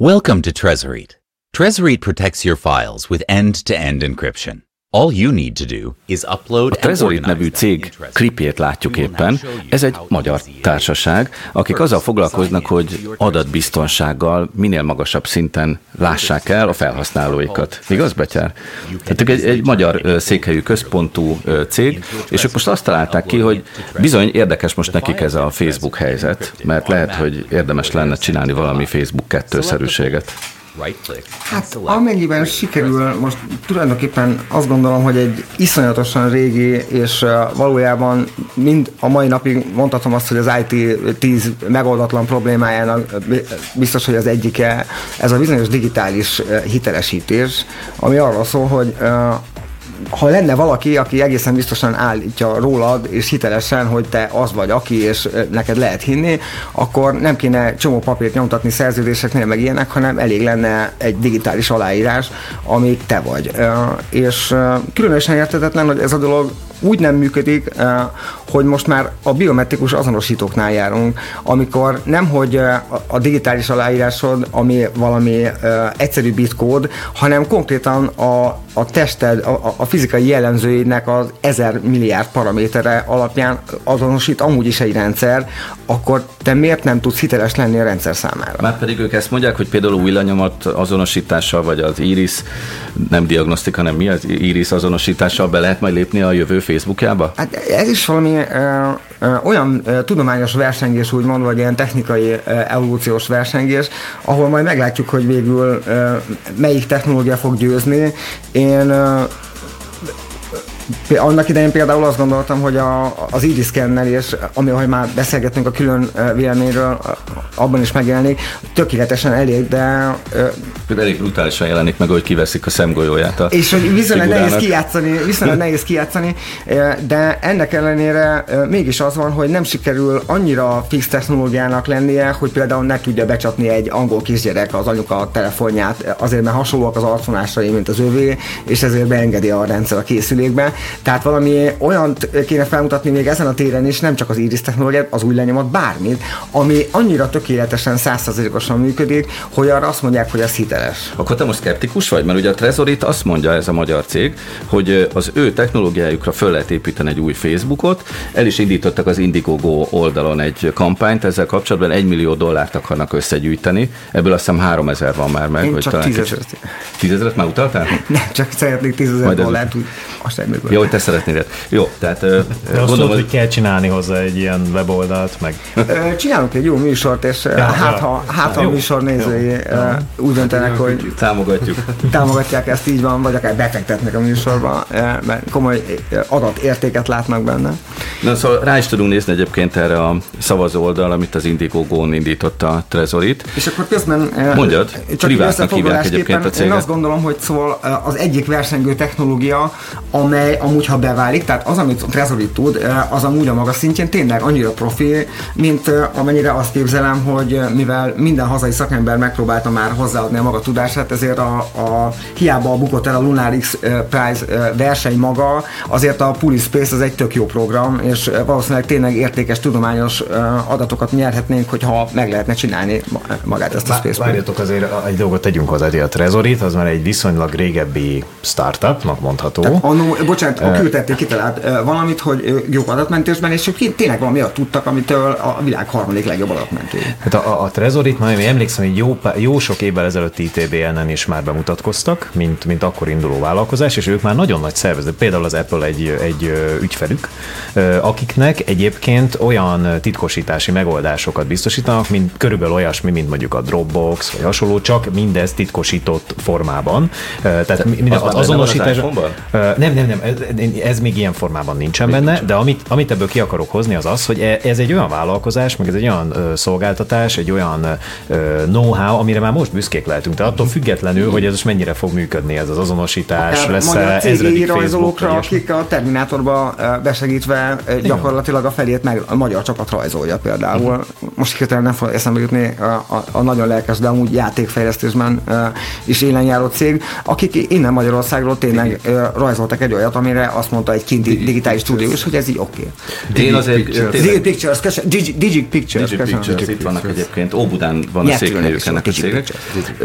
Welcome to Trezorit. Trezorit protects your files with end-to-end encryption. All you need to do is upload A Trezorit nevű cég klipjét látjuk éppen. Ez egy magyar társaság, akik azzal foglalkoznak, hogy adatbiztonsággal minél magasabb szinten lássák el a felhasználóikat. Igaz, Betyár? Tehát ők egy, egy magyar székhelyű központú cég, és ők most azt találták ki, hogy bizony érdekes most nekik ez a Facebook helyzet, mert lehet, hogy érdemes lenne csinálni valami Facebook kettőszerűséget. Hát amennyiben sikerül, most tulajdonképpen azt gondolom, hogy egy iszonyatosan régi, és valójában mind a mai napig mondhatom azt, hogy az IT 10 megoldatlan problémájának biztos, hogy az egyike ez a bizonyos digitális hitelesítés, ami arról szól, hogy ha lenne valaki, aki egészen biztosan állítja rólad, és hitelesen, hogy te az vagy aki, és neked lehet hinni, akkor nem kéne csomó papírt nyomtatni szerződéseknél, meg ilyenek, hanem elég lenne egy digitális aláírás, ami te vagy. És különösen értetetlen, hogy ez a dolog úgy nem működik, hogy most már a biometrikus azonosítóknál járunk, amikor nem, hogy a digitális aláírásod, ami valami egyszerű bitkód, hanem konkrétan a, a tested, a, a fizikai jellemzőinek az ezer milliárd paramétere alapján azonosít amúgy is egy rendszer, akkor te miért nem tudsz hiteles lenni a rendszer számára? Már pedig ők ezt mondják, hogy például új lenyomat azonosítással, vagy az iris, nem diagnosztika, hanem mi az iris azonosítással be lehet majd lépni a jövő Facebookjába? Hát ez is valami ö, ö, olyan ö, tudományos versengés, úgymond, vagy ilyen technikai ö, evolúciós versengés, ahol majd meglátjuk, hogy végül ö, melyik technológia fog győzni. Én ö, annak idején például azt gondoltam, hogy a, az iris és ami, ahogy már beszélgettünk a külön véleményről, abban is megjelenik, tökéletesen elég, de... Elég brutálisan jelenik meg, hogy kiveszik a szemgolyóját a És hogy viszonylag nehéz kijátszani, viszonylag nehéz kijátszani, de ennek ellenére mégis az van, hogy nem sikerül annyira fix technológiának lennie, hogy például ne tudja becsapni egy angol kisgyerek az anyuka telefonját, azért mert hasonlóak az arcvonásai, mint az övé, és ezért beengedi a rendszer a készülékbe. Tehát valami olyan kéne felmutatni még ezen a téren is, nem csak az iris technológiát, az új lenyomat, bármit, ami annyira tökéletesen, százszerzalékosan működik, hogy arra azt mondják, hogy ez hiteles. Akkor te most szkeptikus vagy? Mert ugye a Trezorit azt mondja ez a magyar cég, hogy az ő technológiájukra föl lehet építeni egy új Facebookot, el is indítottak az Indiegogo oldalon egy kampányt, ezzel kapcsolatban egy millió dollárt akarnak összegyűjteni, ebből azt hiszem három ezer van már meg. Én csak tízezeret. Tízezeret már utaltál? Nem, csak szeretnék tízezer dollárt, úgy azt jó, hogy te szeretnéd. Jó, tehát De gondolom, azt hogy... hogy kell csinálni hozzá egy ilyen weboldalt, meg... Csinálunk egy jó műsort, és ja, hát, ha, hát, ha a műsor nézői ja. úgy döntenek, hogy támogatjuk. támogatják ezt, így van, vagy akár befektetnek a műsorba, mert komoly adatértéket látnak benne. Na, szóval rá is tudunk nézni egyébként erre a szavazó oldal, amit az Indiegogo-n indította a Trezorit. És akkor közben... Mondjad, csak privátnak hívják egyébként a céget. Én azt gondolom, hogy szóval az egyik versengő technológia, amely amúgy, ha beválik, tehát az, amit a Trezorit tud, az amúgy a maga szintjén tényleg annyira profi, mint amennyire azt képzelem, hogy mivel minden hazai szakember megpróbálta már hozzáadni a maga tudását, ezért a, a hiába bukott el a Lunar X Prize verseny maga, azért a Space az egy tök jó program, és valószínűleg tényleg értékes tudományos adatokat nyerhetnénk, hogyha meg lehetne csinálni magát ezt a Space Várjatok azért egy dolgot tegyünk hozzá, a Trezorit az már egy viszonylag régebbi startupnak mondható. Tehát, annó, bocsánat, a küldették kitalált valamit, hogy jó adatmentésben, és ők tényleg valami olyat tudtak, amitől a világ harmadik legjobb adatmentő. Hát a, a Trezorit, majd én emlékszem, hogy jó, jó sok évvel ezelőtt ITBN-en is már bemutatkoztak, mint, mint akkor induló vállalkozás, és ők már nagyon nagy szervezet, például az Apple egy, egy ügyfelük, akiknek egyébként olyan titkosítási megoldásokat biztosítanak, mint körülbelül olyasmi, mint mondjuk a Dropbox, vagy hasonló, csak mindez titkosított formában. Tehát az, az azonosítás. Nem, nem, nem, ez, még ilyen formában nincsen még benne, nincsen. de amit, amit ebből ki akarok hozni az az, hogy e, ez egy olyan vállalkozás, meg ez egy olyan ö, szolgáltatás, egy olyan ö, know-how, amire már most büszkék lehetünk. Tehát attól függetlenül, hogy ez most mennyire fog működni ez az azonosítás, lesz ezredik Facebook. akik a Terminátorba besegítve gyakorlatilag a felét meg a magyar csapat rajzolja például. Uh-huh. Most hirtelen nem fog eszembe jutni a, a, a nagyon lelkes, de amúgy játékfejlesztésben is élen járó cég, akik innen Magyarországról tényleg rajzoltak egy olyat, amire erre azt mondta egy kinti digitális stúdió is, hogy ez így oké. Okay. Én azért... Digi Pictures, köszönöm. Digi, Digi Pictures, Pictures, itt vannak egyébként. Óbudán van a székhelyük ennek a cégnek.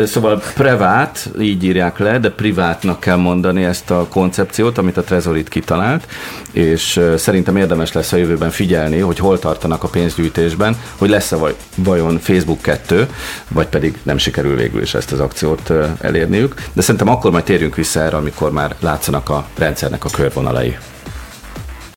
Szóval privát, így írják le, de privátnak kell mondani ezt a koncepciót, amit a Trezorit kitalált, és szerintem érdemes lesz a jövőben figyelni, hogy hol tartanak a pénzgyűjtésben, hogy lesz-e vajon Facebook 2, vagy pedig nem sikerül végül is ezt az akciót elérniük. De szerintem akkor majd térjünk vissza erre, amikor már látszanak a rendszernek a teléfono a.